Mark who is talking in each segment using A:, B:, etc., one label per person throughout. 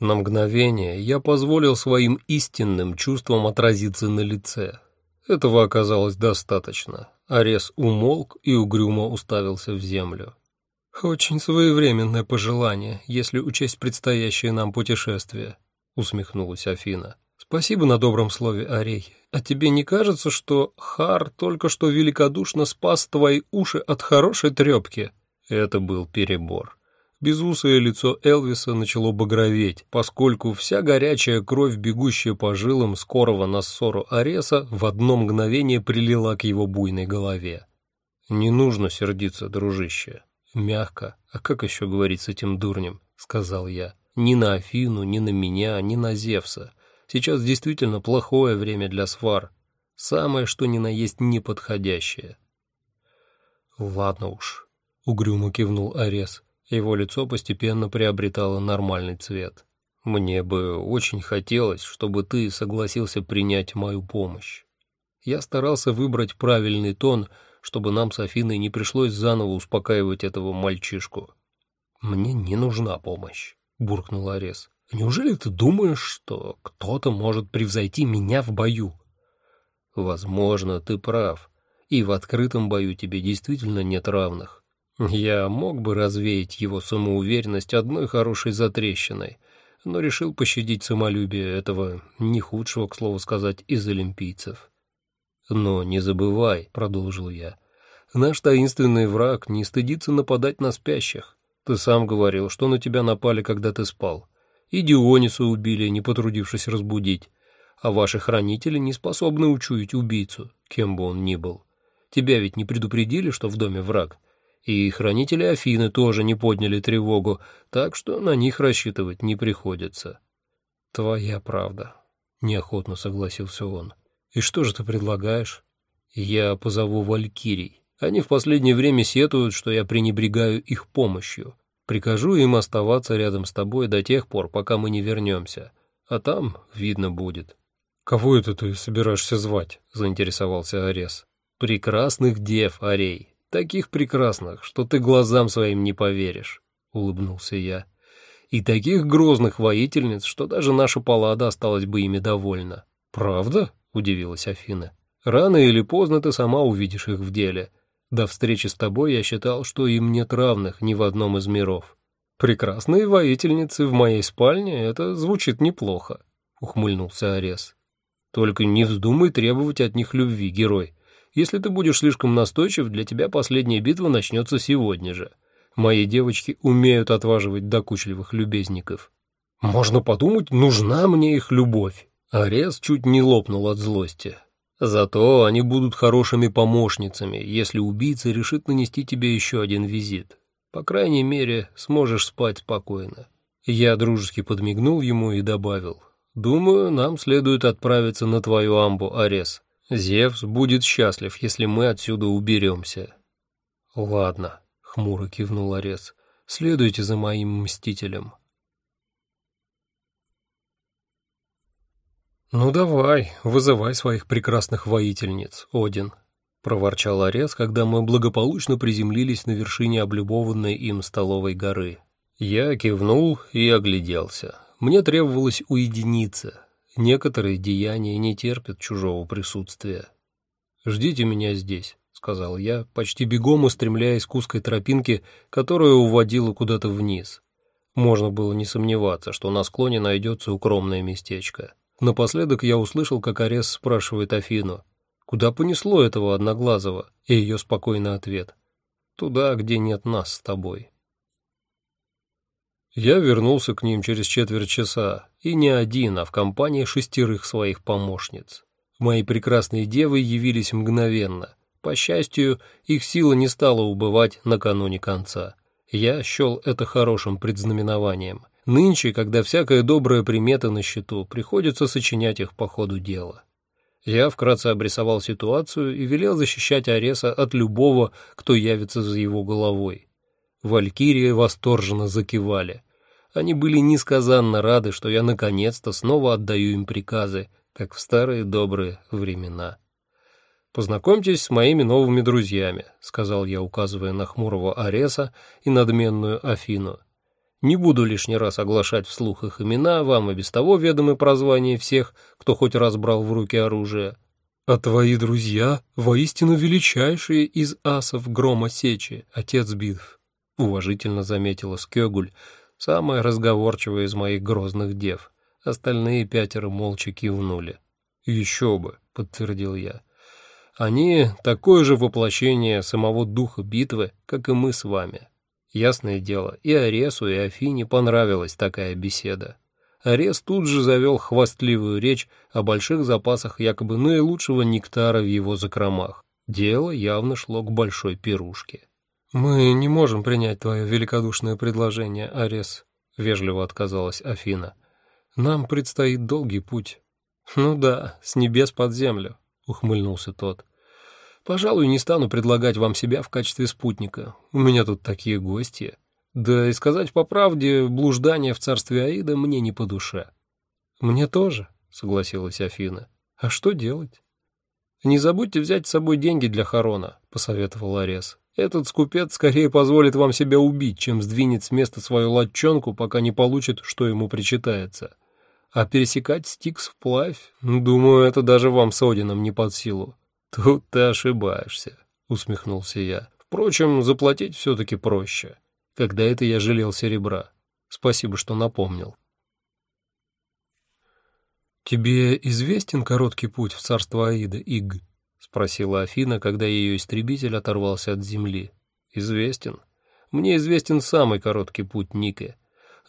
A: На мгновение я позволил своим истинным чувствам отразиться на лице. Этого оказалось достаточно. Арес умолк и угрюмо уставился в землю. «Очень своевременное пожелание, если учесть предстоящее нам путешествие», — усмехнулась Афина. «Спасибо на добром слове, Арей. А тебе не кажется, что Хар только что великодушно спас твои уши от хорошей трепки?» Это был перебор. Безусое лицо Элвиса начало багроветь, поскольку вся горячая кровь, бегущая по жилам скорого на ссору Ареса, в одно мгновение прилила к его буйной голове. «Не нужно сердиться, дружище», «Мягко. А как еще говорить с этим дурнем?» — сказал я. «Ни на Афину, ни на меня, ни на Зевса. Сейчас действительно плохое время для свар. Самое, что ни на есть неподходящее». «Ладно уж», — угрюмо кивнул Арес. Его лицо постепенно приобретало нормальный цвет. «Мне бы очень хотелось, чтобы ты согласился принять мою помощь». Я старался выбрать правильный тон — чтобы нам с Афиной не пришлось заново успокаивать этого мальчишку. «Мне не нужна помощь», — буркнул Арес. «Неужели ты думаешь, что кто-то может превзойти меня в бою?» «Возможно, ты прав, и в открытом бою тебе действительно нет равных. Я мог бы развеять его самоуверенность одной хорошей затрещиной, но решил пощадить самолюбие этого не худшего, к слову сказать, из олимпийцев. «Но не забывай», — продолжил я, — «наш таинственный враг не стыдится нападать на спящих. Ты сам говорил, что на тебя напали, когда ты спал. И Диониса убили, не потрудившись разбудить. А ваши хранители не способны учуять убийцу, кем бы он ни был. Тебя ведь не предупредили, что в доме враг?» И хранители Афины тоже не подняли тревогу, так что на них рассчитывать не приходится. «Твоя правда», — неохотно согласился он. «И что же ты предлагаешь?» «Я позову валькирий. Они в последнее время сетуют, что я пренебрегаю их помощью. Прикажу им оставаться рядом с тобой до тех пор, пока мы не вернемся. А там видно будет». «Кого это ты собираешься звать?» — заинтересовался Арес. «Прекрасных дев, Арей. Таких прекрасных, что ты глазам своим не поверишь», — улыбнулся я. «И таких грозных воительниц, что даже наша палада осталась бы ими довольна». «Правда?» — удивилась Афина. «Рано или поздно ты сама увидишь их в деле. До встречи с тобой я считал, что им нет равных ни в одном из миров. Прекрасные воительницы в моей спальне — это звучит неплохо», — ухмыльнулся Арес. «Только не вздумай требовать от них любви, герой. Если ты будешь слишком настойчив, для тебя последняя битва начнется сегодня же. Мои девочки умеют отваживать докучливых любезников». «Можно подумать, нужна мне их любовь». Арес чуть не лопнул от злости. Зато они будут хорошими помощницами, если убийца решит нанести тебе еще один визит. По крайней мере, сможешь спать спокойно. Я дружески подмигнул ему и добавил. «Думаю, нам следует отправиться на твою амбу, Арес. Зевс будет счастлив, если мы отсюда уберемся». «Ладно», — хмуро кивнул Арес. «Следуйте за моим мстителем». «Ну давай, вызывай своих прекрасных воительниц, Один», — проворчал Арес, когда мы благополучно приземлились на вершине облюбованной им столовой горы. Я кивнул и огляделся. Мне требовалось уединиться. Некоторые деяния не терпят чужого присутствия. «Ждите меня здесь», — сказал я, почти бегом устремляясь к узкой тропинке, которая уводила куда-то вниз. Можно было не сомневаться, что на склоне найдется укромное местечко. Напоследок я услышал, как Арес спрашивает Афину, куда понесло этого Одноглазого, и ее спокойный ответ «Туда, где нет нас с тобой». Я вернулся к ним через четверть часа, и не один, а в компании шестерых своих помощниц. Мои прекрасные девы явились мгновенно. По счастью, их сила не стала убывать накануне конца. Я счел это хорошим предзнаменованием — Нынче, когда всякая добрая примета на счету, приходится сочинять их по ходу дела. Я вкратце обрисовал ситуацию и велел защищать Ареса от любого, кто явится за его головой. Валькирии восторженно закивали. Они были несказанно рады, что я наконец-то снова отдаю им приказы, как в старые добрые времена. «Познакомьтесь с моими новыми друзьями», — сказал я, указывая на хмурого Ареса и надменную Афину. Не буду лишний раз оглашать вслух их имена, вам и без того ведомы прозвания всех, кто хоть раз брал в руки оружие. А твои друзья воистину величайшие из асов грома сечи, отец битв, — уважительно заметила Скёгуль, самая разговорчивая из моих грозных дев. Остальные пятеро молча кивнули. «Еще бы», — подтвердил я. «Они — такое же воплощение самого духа битвы, как и мы с вами. Ясное дело, и Аресу, и Афине понравилась такая беседа. Арес тут же завел хвастливую речь о больших запасах якобы наилучшего нектара в его закромах. Дело явно шло к большой пирушке. «Мы не можем принять твое великодушное предложение, Арес», — вежливо отказалась Афина. «Нам предстоит долгий путь». «Ну да, с небес под землю», — ухмыльнулся тот. Пожалуй, не стану предлагать вам себя в качестве спутника. У меня тут такие гости. Да и сказать по правде, блуждание в царстве Аида мне не по душе. Мне тоже, согласилась Афина. А что делать? Не забудьте взять с собой деньги для Харона, посоветовал Арес. Этот скупец скорее позволит вам себя убить, чем сдвинет с места свою латчонку, пока не получит, что ему причитается. А пересекать Стикс вплавь, думаю, это даже вам с Одином не под силу. «Тут ты ошибаешься», — усмехнулся я. «Впрочем, заплатить все-таки проще. Когда это я жалел серебра. Спасибо, что напомнил». «Тебе известен короткий путь в царство Аида, Иг?» — спросила Афина, когда ее истребитель оторвался от земли. «Известен. Мне известен самый короткий путь, Нике.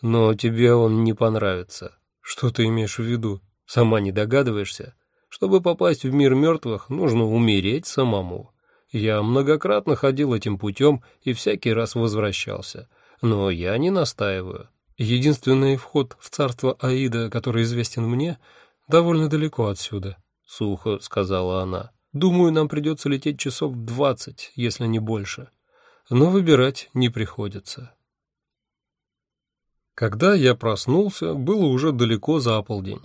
A: Но тебе он не понравится. Что ты имеешь в виду? Сама не догадываешься?» Чтобы попасть в мир мертвых, нужно умереть самому. Я многократно ходил этим путем и всякий раз возвращался. Но я не настаиваю. Единственный вход в царство Аида, который известен мне, довольно далеко отсюда, — сухо сказала она. Думаю, нам придется лететь часов двадцать, если не больше. Но выбирать не приходится. Когда я проснулся, было уже далеко за полдень.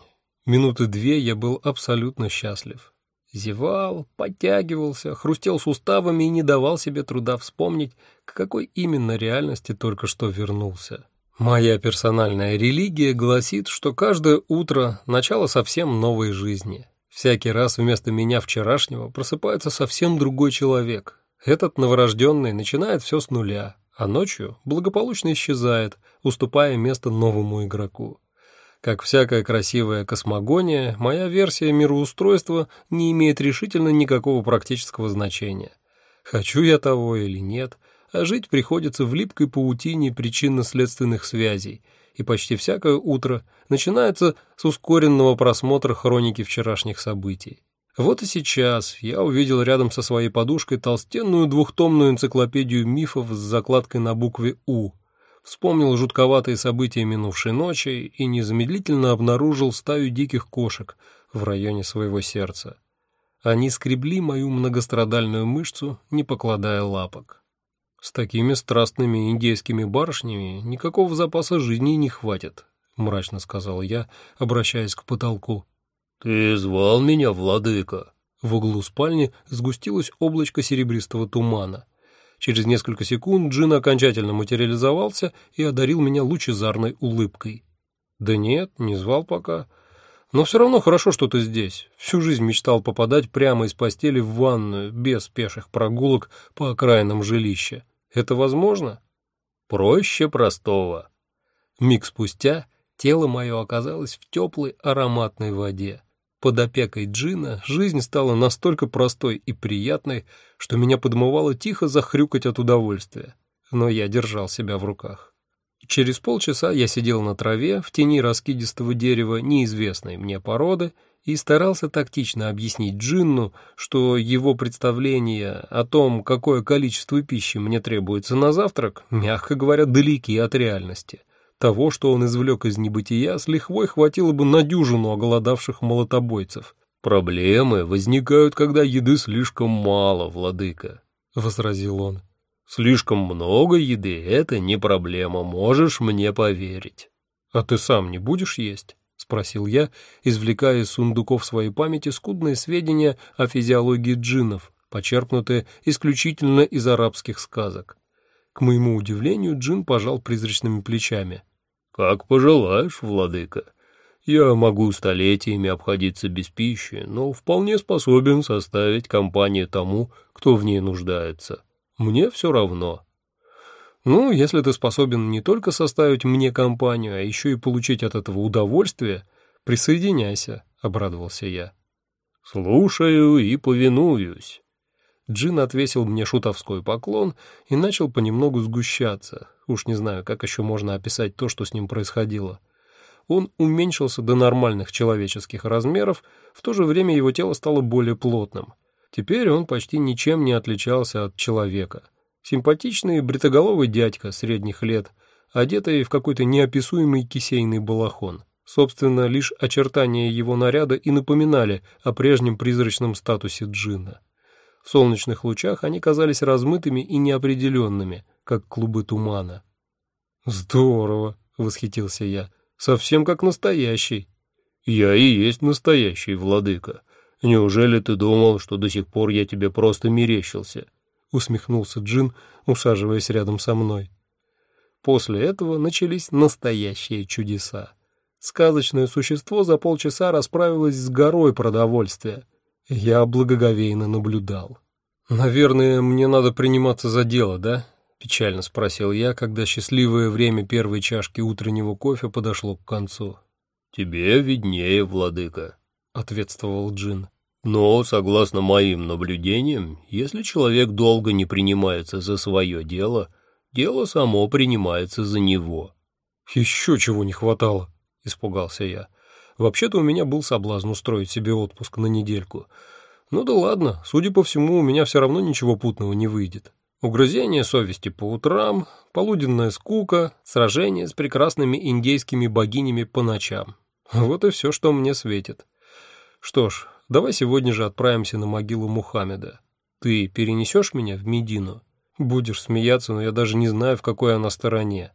A: Минуты две я был абсолютно счастлив. Зевал, подтягивался, хрустел суставами и не давал себе труда вспомнить, к какой именно реальности только что вернулся. Моя персональная религия гласит, что каждое утро — начало совсем новой жизни. Всякий раз вместо меня вчерашнего просыпается совсем другой человек. Этот новорожденный начинает все с нуля, а ночью благополучно исчезает, уступая место новому игроку. Как всякая красивая космогония, моя версия мироустройства не имеет решительно никакого практического значения. Хочу я того или нет, а жить приходится в липкой паутине причинно-следственных связей, и почти всякое утро начинается с ускоренного просмотра хроники вчерашних событий. Вот и сейчас я увидел рядом со своей подушкой толстенную двухтомную энциклопедию мифов с закладкой на букве «У», вспомнил жутковатые события минувшей ночи и незамедлительно обнаружил стаю диких кошек в районе своего сердца. Они скребли мою многострадальную мышцу, не покладая лапок. С такими страстными индейскими барышнями никакого запаса жизни не хватит, мрачно сказал я, обращаясь к потолку. Ты звал меня, владыка? В углу спальни сгустилось облачко серебристого тумана. Через несколько секунд Джин окончательно материализовался и одарил меня лучезарной улыбкой. «Да нет, не звал пока. Но все равно хорошо, что ты здесь. Всю жизнь мечтал попадать прямо из постели в ванную, без пеших прогулок по окраинам жилища. Это возможно?» «Проще простого». Миг спустя тело мое оказалось в теплой ароматной воде. Под опекой Джина жизнь стала настолько простой и приятной, что меня подмывало тихо захрюкать от удовольствия, но я держал себя в руках. Через полчаса я сидел на траве в тени раскидистого дерева неизвестной мне породы и старался тактично объяснить Джинну, что его представления о том, какое количество пищи мне требуется на завтрак, мягко говоря, далеки от реальности — того, что он извлек из небытия, с лихвой хватило бы на дюжину оголодавших молотобойцев. «Проблемы возникают, когда еды слишком мало, владыка», — возразил он. «Слишком много еды — это не проблема, можешь мне поверить». «А ты сам не будешь есть?» — спросил я, извлекая из сундуков своей памяти скудные сведения о физиологии джиннов, почерпнутые исключительно из арабских сказок. К моему удивлению, Джин пожал призрачными плечами.
B: «Как пожелаешь, владыка. Я могу столетиями обходиться без пищи, но вполне способен составить компанию тому, кто в ней нуждается. Мне все равно».
A: «Ну, если ты способен не только составить мне компанию, а еще и получить от этого удовольствие, присоединяйся», — обрадовался я.
B: «Слушаю и повинуюсь».
A: Джин отвесил мне шутовской поклон и начал понемногу сгущаться. Уж не знаю, как еще можно описать то, что с ним происходило. Он уменьшился до нормальных человеческих размеров, в то же время его тело стало более плотным. Теперь он почти ничем не отличался от человека. Симпатичный бритоголовый дядька средних лет, одетый в какой-то неописуемый кисейный балахон. Собственно, лишь очертания его наряда и напоминали о прежнем призрачном статусе Джина. В солнечных лучах они казались размытыми и неопределенными, как клубы тумана. «Здорово!» — восхитился я. «Совсем как настоящий».
B: «Я и есть настоящий, владыка. Неужели ты думал, что до сих пор я тебе просто мерещился?»
A: — усмехнулся Джин, усаживаясь рядом со мной. После этого начались настоящие чудеса. Сказочное существо за полчаса расправилось с горой продовольствия — я благоговейно наблюдал. «Наверное, мне надо приниматься за дело, да?» — печально спросил я, когда счастливое время первой чашки утреннего кофе подошло к концу.
B: «Тебе виднее, владыка», —
A: ответствовал Джин.
B: «Но, согласно моим наблюдениям, если человек долго не принимается за свое дело, дело само принимается за него».
A: «Еще чего не хватало», — испугался я. Вообще-то у меня был соблазн устроить себе отпуск на недельку. Ну да ладно, судя по всему, у меня все равно ничего путного не выйдет. Угрызение совести по утрам, полуденная скука, сражение с прекрасными индейскими богинями по ночам. Вот и все, что мне светит. Что ж, давай сегодня же отправимся на могилу Мухаммеда. Ты перенесешь меня в Медину? Будешь смеяться, но я даже не знаю, в какой она стороне.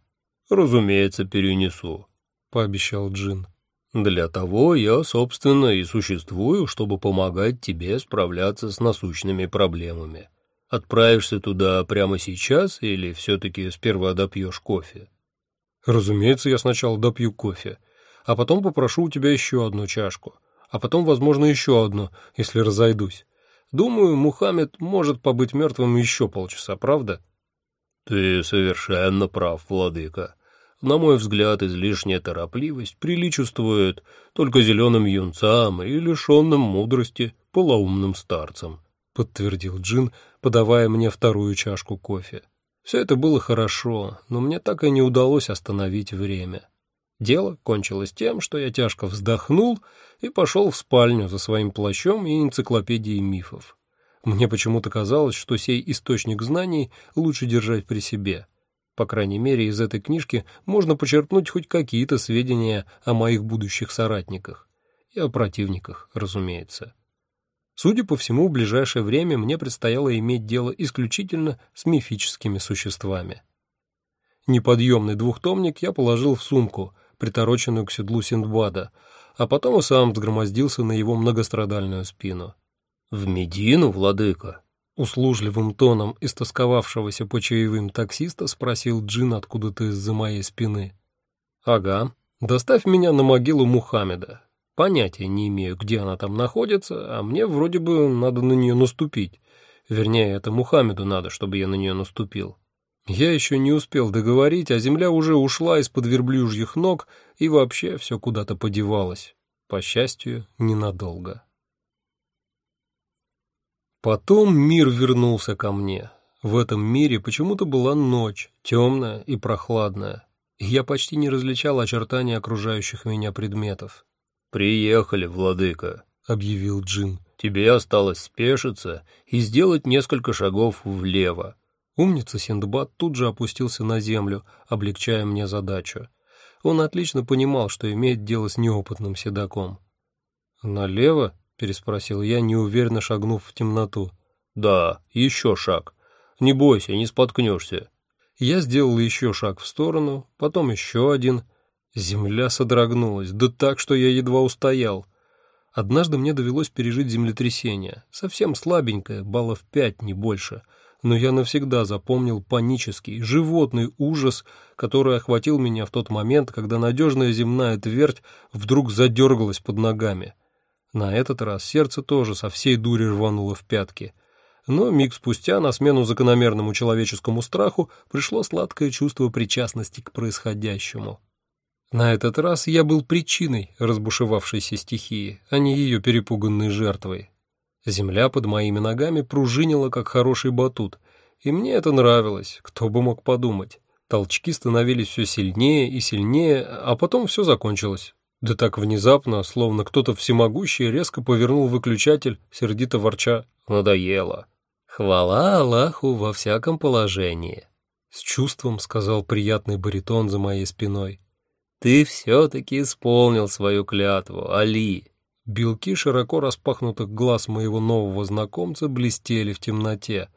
B: Разумеется, перенесу, — пообещал Джин. Для того я, собственно, и существую, чтобы помогать тебе справляться с насущными проблемами. Отправишься туда прямо сейчас или все-таки сперва допьешь кофе?
A: Разумеется, я сначала допью кофе, а потом попрошу у тебя еще одну чашку, а потом, возможно, еще одну, если разойдусь. Думаю, Мухаммед может побыть мертвым еще полчаса, правда?
B: Ты совершенно прав, владыка. На мой взгляд, излишняя торопливость приличествует только зеленым юнцам и лишенным мудрости полоумным старцам», — подтвердил Джин, подавая мне вторую чашку кофе. Все это было хорошо, но мне так и не удалось остановить время. Дело кончилось тем, что я тяжко вздохнул и пошел в спальню за своим плащом и энциклопедией мифов. Мне почему-то казалось, что сей источник знаний лучше держать при себе — по крайней мере, из этой книжки можно почерпнуть хоть какие-то сведения о моих будущих соратниках. И о противниках, разумеется. Судя по всему, в ближайшее время мне предстояло иметь дело исключительно с мифическими существами. Неподъемный двухтомник я положил в сумку, притороченную к седлу Синдбада, а потом и сам взгромоздился на его многострадальную спину. «В Медину, владыка?»
A: Услужливым тоном истосковавшегося по чаевым таксиста спросил Джин откуда-то из-за моей спины. «Ага, доставь меня на могилу Мухаммеда. Понятия не имею, где она там находится, а мне вроде бы надо на нее наступить. Вернее, это Мухаммеду надо, чтобы я на нее наступил. Я еще не успел договорить, а земля уже ушла из-под верблюжьих ног и вообще все куда-то подевалось. По счастью, ненадолго». Потом мир вернулся ко мне. В этом мире почему-то была ночь, темная и прохладная. И я почти не различал очертания окружающих меня предметов.
B: «Приехали, владыка», — объявил Джин.
A: «Тебе осталось спешиться и сделать несколько шагов влево». Умница Синдбад тут же опустился на землю, облегчая мне задачу. Он отлично понимал, что имеет дело с неопытным седаком. «Налево?» переспросил я, неуверенно шагнув в темноту.
B: «Да, еще шаг. Не бойся, не споткнешься».
A: Я сделал еще шаг в сторону, потом еще один. Земля содрогнулась, да так, что я едва устоял. Однажды мне довелось пережить землетрясение, совсем слабенькое, баллов пять, не больше. Но я навсегда запомнил панический, животный ужас, который охватил меня в тот момент, когда надежная земная твердь вдруг задергалась под ногами. На этот раз сердце тоже со всей дури рвануло в пятки. Но миг спустя на смену закономерному человеческому страху пришло сладкое чувство причастности к происходящему. На этот раз я был причиной разбушевавшейся стихии, а не ее перепуганной жертвой. Земля под моими ногами пружинила, как хороший батут, и мне это нравилось, кто бы мог подумать. Толчки становились все сильнее и сильнее, а потом все закончилось. Да так внезапно, словно кто-то всемогущий резко повернул выключатель, сердито ворча «надоело». «Хвала Аллаху во всяком положении», — с чувством сказал приятный баритон за моей спиной. «Ты все-таки исполнил свою клятву, Али». Белки широко распахнутых глаз моего нового знакомца блестели в темноте.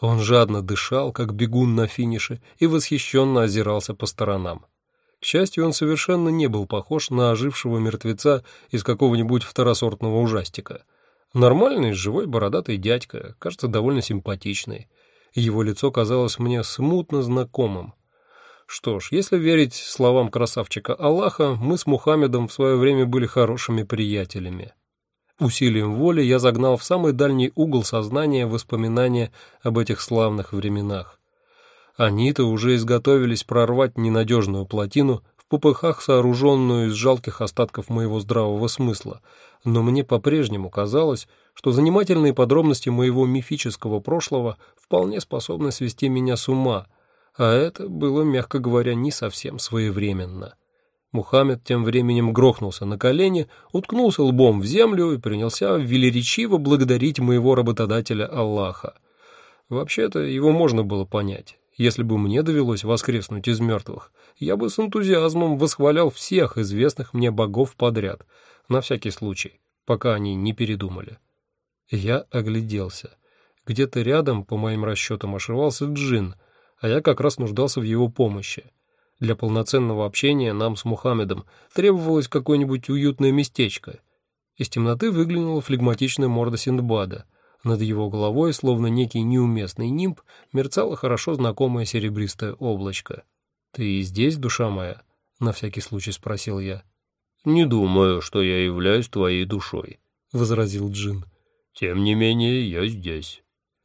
A: Он жадно дышал, как бегун на финише, и восхищенно озирался по сторонам. К счастью, он совершенно не был похож на ожившего мертвеца из какого-нибудь второсортного ужастика. Нормальный, живой, бородатый дядька, кажется, довольно симпатичный. Его лицо казалось мне смутно знакомым. Что ж, если верить словам красавчика Аллаха, мы с Мухаммедом в свое время были хорошими приятелями. Усилием воли я загнал в самый дальний угол сознания воспоминания об этих славных временах. Они-то уже изготовились прорвать ненадежную плотину, в попыхах сооруженную из жалких остатков моего здравого смысла, но мне по-прежнему казалось, что занимательные подробности моего мифического прошлого вполне способны свести меня с ума, а это было, мягко говоря, не совсем своевременно. Мухаммед тем временем грохнулся на колени, уткнулся лбом в землю и принялся велеречиво благодарить моего работодателя Аллаха. Вообще-то его можно было понять. Если бы мне довелось воскреснуть из мертвых, я бы с энтузиазмом восхвалял всех известных мне богов подряд, на всякий случай, пока они не передумали. Я огляделся. Где-то рядом, по моим расчетам, ошивался джин, а я как раз нуждался в его помощи. Для полноценного общения нам с Мухаммедом требовалось какое-нибудь уютное местечко. Из темноты выглянула флегматичная морда Синдбада. Над его головой, словно некий неуместный нимб, мерцало хорошо знакомое серебристое облачко. «Ты здесь, душа моя?» — на всякий случай спросил я.
B: «Не думаю, что я являюсь твоей душой», — возразил Джин. «Тем не менее, я здесь».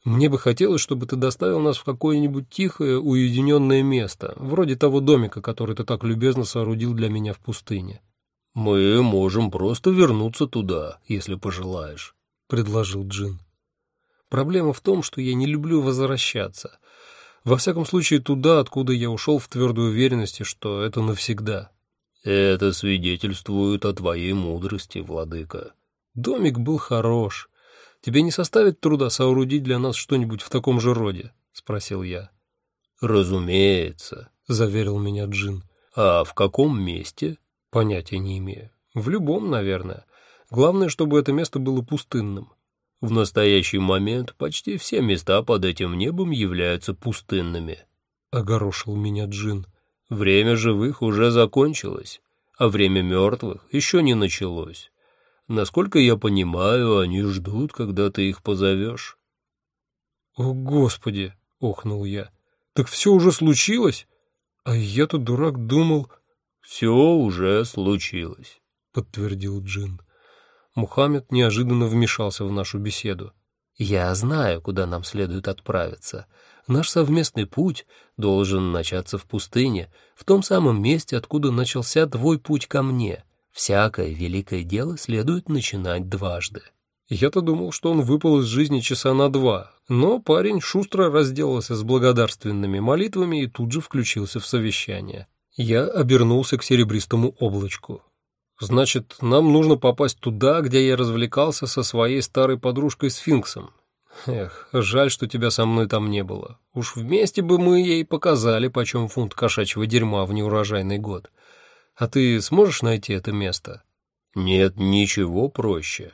A: Мне бы хотелось, чтобы ты доставил нас в какое-нибудь тихое, уединенное место, вроде того домика, который ты так любезно соорудил для меня в пустыне.
B: Мы можем просто вернуться туда, если пожелаешь, предложил Джин.
A: Проблема в том, что я не люблю возвращаться. Во всяком случае, туда, откуда я ушел в твердой уверенности, что это навсегда.
B: Это свидетельствует о твоей мудрости, владыка.
A: Домик был хорош. Тебе не составит труда соорудить для нас что-нибудь в таком же роде?» — спросил я.
B: «Разумеется», — заверил меня Джин. «А в каком месте?»
A: «Понятия не имею. В любом, наверное. Главное, чтобы это место было пустынным».
B: «В настоящий момент почти все места под этим небом являются пустынными», — огорошил меня Джин. «Время живых уже закончилось, а время мертвых еще не началось. Насколько я понимаю, они ждут, когда ты их позовешь.
A: «О, Господи!» — охнул я. «Так все уже случилось? А я-то, дурак, думал...»
B: «Все уже случилось», — подтвердил Джин.
A: Мухаммед неожиданно вмешался в нашу беседу.
C: «Я знаю, куда нам следует отправиться. Наш совместный путь должен начаться в пустыне, в том самом месте, откуда начался твой путь ко мне. Всякое великое дело следует начинать дважды.
A: Я-то думал, что он выпал из жизни часа на два, но парень шустро разделался с благодарственными молитвами и тут же включился в совещание. Я обернулся к серебристому облачку. «Значит, нам нужно попасть туда, где я развлекался со своей старой подружкой Сфинксом. Эх, жаль, что тебя со мной там не было. Уж вместе бы мы ей показали, почем фунт кошачьего дерьма в неурожайный год. А ты сможешь найти это место?
B: Нет ничего проще.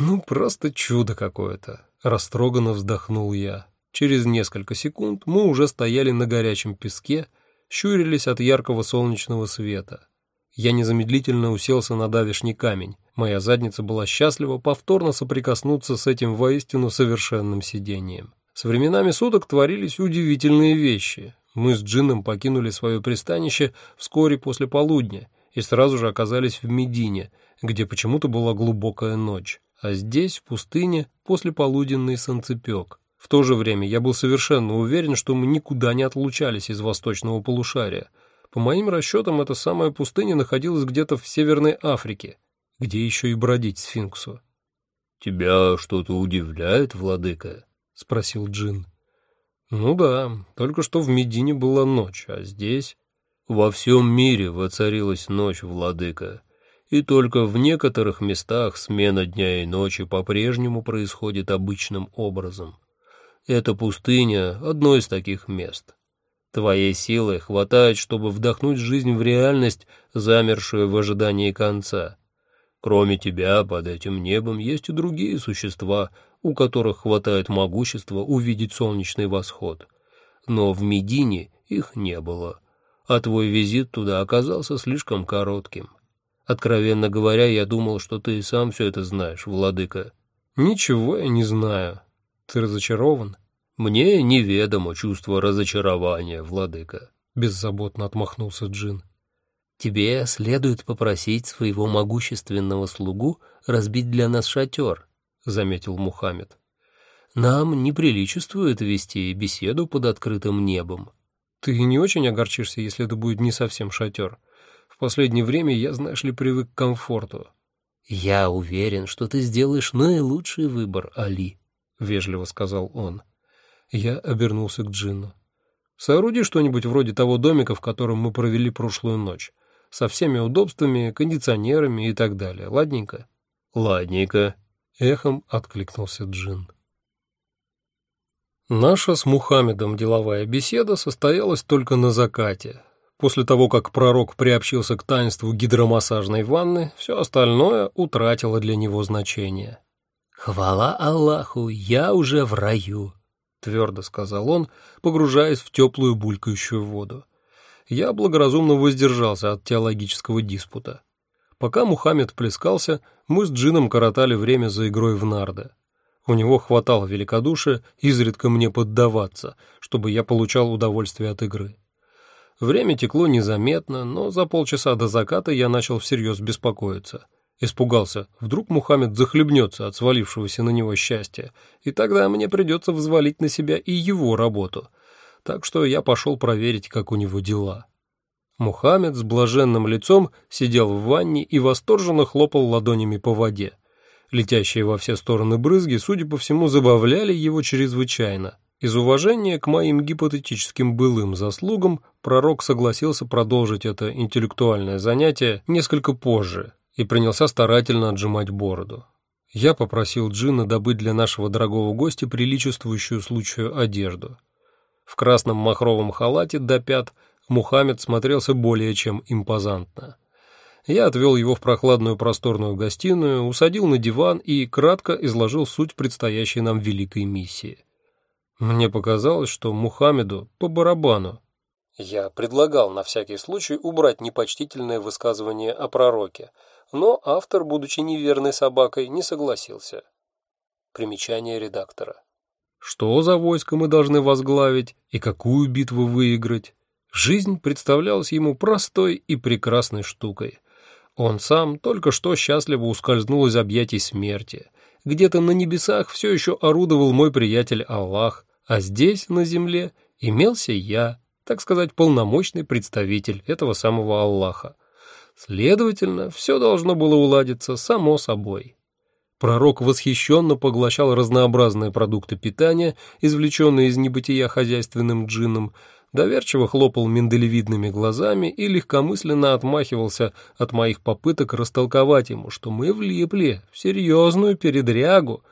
A: Ну, просто чудо какое-то. Растроганно вздохнул я. Через несколько секунд мы уже стояли на горячем песке, щурились от яркого солнечного света. Я незамедлительно уселся на давишний камень. Моя задница была счастлива повторно соприкоснуться с этим воистину совершенным сидением. С временами суток творились удивительные вещи. Мы с Джинном покинули свое пристанище вскоре после полудня и сразу же оказались в Медине, где почему-то была глубокая ночь, а здесь, в пустыне, послеполуденный солнцепек. В то же время я был совершенно уверен, что мы никуда не отлучались из восточного полушария. По моим расчетам, эта самая пустыня находилась где-то в Северной Африке, где еще и бродить сфинксу.
B: «Тебя что-то удивляет, владыка?» — спросил Джин.
A: «Ну да, только что в Медине была ночь, а здесь...»
B: «Во всем мире воцарилась ночь, владыка, и только в некоторых местах смена дня и ночи по-прежнему происходит обычным образом. Эта пустыня — одно из таких мест. Твоей силы хватает, чтобы вдохнуть жизнь в реальность, замершую в ожидании конца. Кроме тебя, под этим небом есть и другие существа, у которых хватает могущества увидеть солнечный восход. Но в Медине их не было, а твой визит туда оказался слишком коротким. Откровенно говоря, я думал, что ты и сам все это знаешь, владыка.
A: Ничего я не знаю, ты разочарован?
B: Мне неведомо чувство разочарования, владыка.
A: Беззаботно отмахнулся Джин.
C: Тебе следует попросить своего могущественного слугу разбить для нас шатер, заметил Мухаммед. Нам не приличествует вести беседу под открытым небом.
A: Ты не очень огорчишься, если это будет не совсем шатер. В последнее время я, знаешь ли, привык к комфорту.
C: Я уверен, что ты сделаешь наилучший выбор, Али.
A: — вежливо сказал он. Я обернулся к Джинну. «Сооруди что-нибудь вроде того домика, в котором мы провели прошлую ночь, со всеми удобствами, кондиционерами и так далее. Ладненько?»
B: «Ладненько», —
A: эхом откликнулся Джин. Наша с Мухаммедом деловая беседа состоялась только на закате. После того, как пророк приобщился к таинству гидромассажной ванны, все остальное утратило для него значение.
C: «Хвала Аллаху, я уже в раю», — твердо сказал он, погружаясь в теплую булькающую воду.
A: Я благоразумно воздержался от теологического диспута. Пока Мухаммед плескался, мы с Джином коротали время за игрой в нарды. У него хватало великодушия изредка мне поддаваться, чтобы я получал удовольствие от игры. Время текло незаметно, но за полчаса до заката я начал всерьез беспокоиться — Испугался, вдруг Мухаммед захлебнется от свалившегося на него счастья, и тогда мне придется взвалить на себя и его работу. Так что я пошел проверить, как у него дела. Мухаммед с блаженным лицом сидел в ванне и восторженно хлопал ладонями по воде. Летящие во все стороны брызги, судя по всему, забавляли его чрезвычайно. Из уважения к моим гипотетическим былым заслугам пророк согласился продолжить это интеллектуальное занятие несколько позже, и принялся старательно отжимать бороду. Я попросил Джина добыть для нашего дорогого гостя приличествующую случаю одежду. В красном махровом халате до пят Мухаммед смотрелся более чем импозантно. Я отвел его в прохладную просторную гостиную, усадил на диван и кратко изложил суть предстоящей нам великой миссии. Мне показалось, что Мухаммеду по барабану. Я предлагал на всякий случай убрать непочтительное высказывание о пророке — но автор, будучи неверной собакой, не согласился. Примечание редактора. Что за войско мы должны возглавить и какую битву выиграть? Жизнь представлялась ему простой и прекрасной штукой. Он сам только что счастливо ускользнул из объятий смерти. Где-то на небесах все еще орудовал мой приятель Аллах, а здесь, на земле, имелся я, так сказать, полномочный представитель этого самого Аллаха. Следовательно, все должно было уладиться само собой. Пророк восхищенно поглощал разнообразные продукты питания, извлеченные из небытия хозяйственным джинном, доверчиво хлопал миндалевидными глазами и легкомысленно отмахивался от моих попыток растолковать ему, что мы влипли в серьезную передрягу.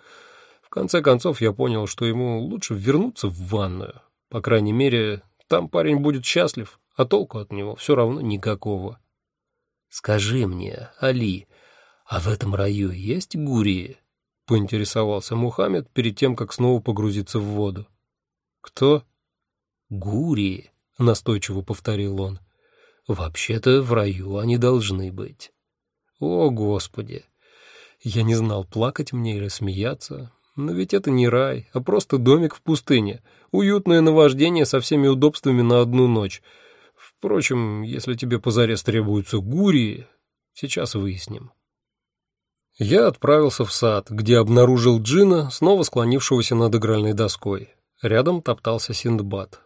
A: В конце концов я понял, что ему лучше вернуться в ванную. По крайней мере, там парень будет счастлив, а толку от него все равно никакого.
C: «Скажи мне, Али, а в этом раю есть гурии?» — поинтересовался Мухаммед перед тем, как снова погрузиться в воду.
A: «Кто?»
C: «Гурии», — настойчиво повторил он. «Вообще-то в раю они должны быть».
A: «О, Господи!» Я не знал, плакать мне или смеяться. Но ведь это не рай, а просто домик в пустыне. Уютное наваждение со всеми удобствами на одну ночь. Впрочем, если тебе позарез требуются гурии, сейчас выясним. Я отправился в сад, где обнаружил Джина, снова склонившегося над игральной доской. Рядом топтался Синдбад.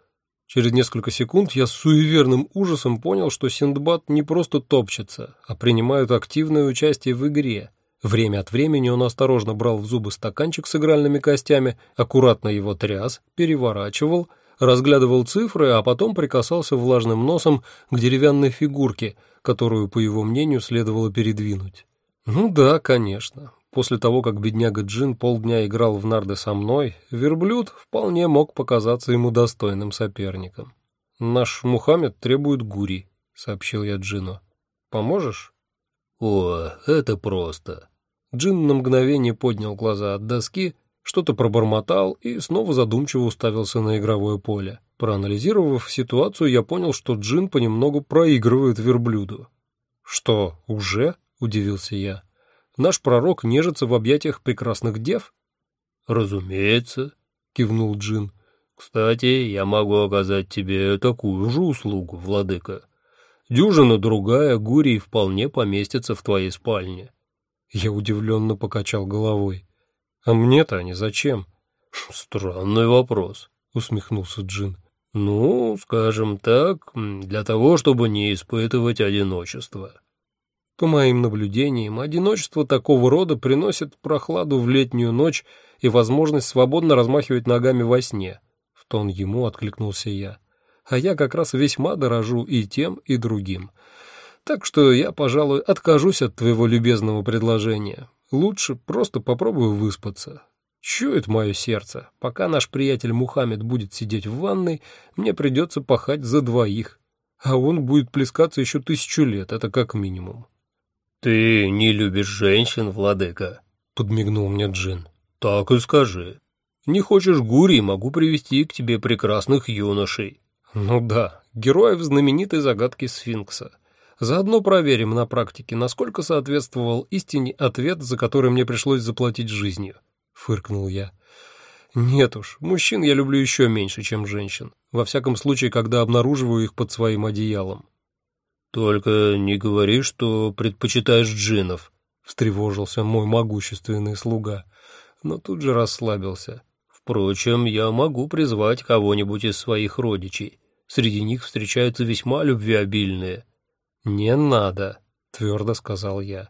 A: Через несколько секунд я с суеверным ужасом понял, что Синдбад не просто топчется, а принимает активное участие в игре. Время от времени он осторожно брал в зубы стаканчик с игральными костями, аккуратно его тряс, переворачивал, разглядывал цифры, а потом прикасался влажным носом к деревянной фигурке, которую, по его мнению, следовало передвинуть. Ну да, конечно. После того, как бедняга Джин полдня играл в нарды со мной, верблюд вполне мог показаться ему достойным соперником. «Наш Мухаммед требует гури», — сообщил я Джину. «Поможешь?»
B: «О, это просто».
A: Джин на мгновение поднял глаза от доски, что-то пробормотал и снова задумчиво уставился на игровое поле. Проанализировав ситуацию, я понял, что Джин понемногу проигрывает верблюду. «Что, уже?» — удивился я. «Наш пророк нежится в объятиях прекрасных дев?»
B: «Разумеется», — кивнул Джин. «Кстати, я могу оказать тебе такую же услугу, владыка. Дюжина другая гурий вполне поместится в твоей спальне».
A: Я удивленно покачал головой. «А мне-то они зачем?»
B: «Странный вопрос», — усмехнулся Джин. «Ну, скажем так, для того, чтобы не испытывать одиночество».
A: По моим наблюдениям, одиночество такого рода приносит прохладу в летнюю ночь и возможность свободно размахивать ногами во сне. В тон ему откликнулся я. А я как раз весьма дорожу и тем, и другим. Так что я, пожалуй, откажусь от твоего любезного предложения. Лучше просто попробую выспаться. Чует мое сердце. Пока наш приятель Мухаммед будет сидеть в ванной, мне придется пахать за двоих. А он будет плескаться еще тысячу лет, это как минимум.
B: «Ты не любишь женщин, владыка?» — подмигнул мне Джин. «Так и скажи. Не хочешь гури, могу привести к тебе прекрасных юношей».
A: «Ну да, героев знаменитой загадки сфинкса. Заодно проверим на практике, насколько соответствовал истине ответ, за который мне пришлось заплатить жизнью», — фыркнул я. «Нет уж, мужчин я люблю еще меньше, чем женщин. Во всяком случае, когда обнаруживаю их под своим одеялом.
B: «Только не говори, что предпочитаешь джинов», — встревожился мой могущественный слуга, но тут же расслабился. «Впрочем, я могу призвать кого-нибудь из своих родичей. Среди них встречаются весьма любвеобильные».
A: «Не надо», — твердо сказал я.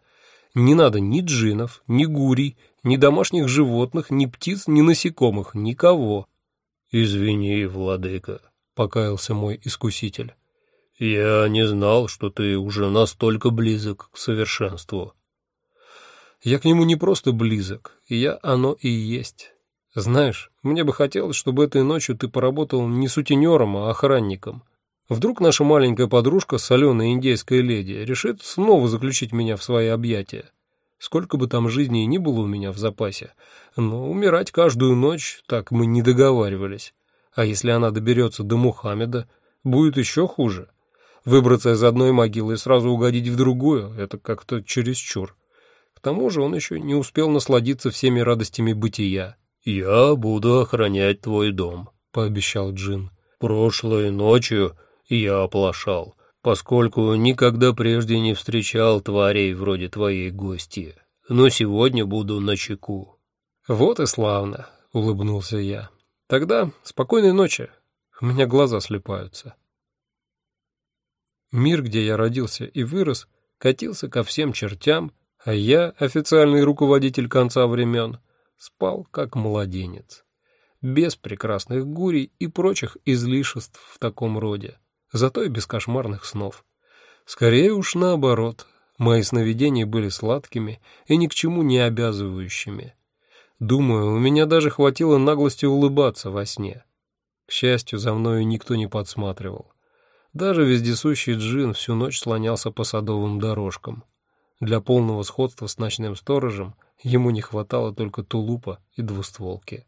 A: «Не надо ни джинов, ни гурий, ни домашних животных, ни птиц, ни насекомых, никого».
B: «Извини, владыка», — покаялся мой искуситель. «Я не знал, что ты уже настолько близок к совершенству».
A: «Я к нему не просто близок, я оно и есть. Знаешь, мне бы хотелось, чтобы этой ночью ты поработал не сутенером, а охранником. Вдруг наша маленькая подружка, соленая индейская леди, решит снова заключить меня в свои объятия. Сколько бы там жизней ни было у меня в запасе, но умирать каждую ночь так мы не договаривались. А если она доберется до Мухаммеда, будет еще хуже». Выбраться из одной могилы и сразу угодить в другую — это как-то чересчур. К тому же он еще не успел насладиться всеми радостями бытия.
B: «Я буду охранять твой дом», — пообещал Джин. «Прошлой ночью я оплошал, поскольку никогда прежде не встречал тварей вроде твоей гости. Но сегодня буду на чеку».
A: «Вот и славно», — улыбнулся я. «Тогда спокойной ночи. У меня глаза слепаются». Мир, где я родился и вырос, катился ко всем чертям, а я, официальный руководитель конца времен, спал как младенец. Без прекрасных гурий и прочих излишеств в таком роде, зато и без кошмарных снов. Скорее уж наоборот, мои сновидения были сладкими и ни к чему не обязывающими. Думаю, у меня даже хватило наглости улыбаться во сне. К счастью, за мною никто не подсматривал. Даже вездесущий джин всю ночь слонялся по садовым дорожкам. Для полного сходства с ночным сторожем ему не хватало только тулупа и двустволки.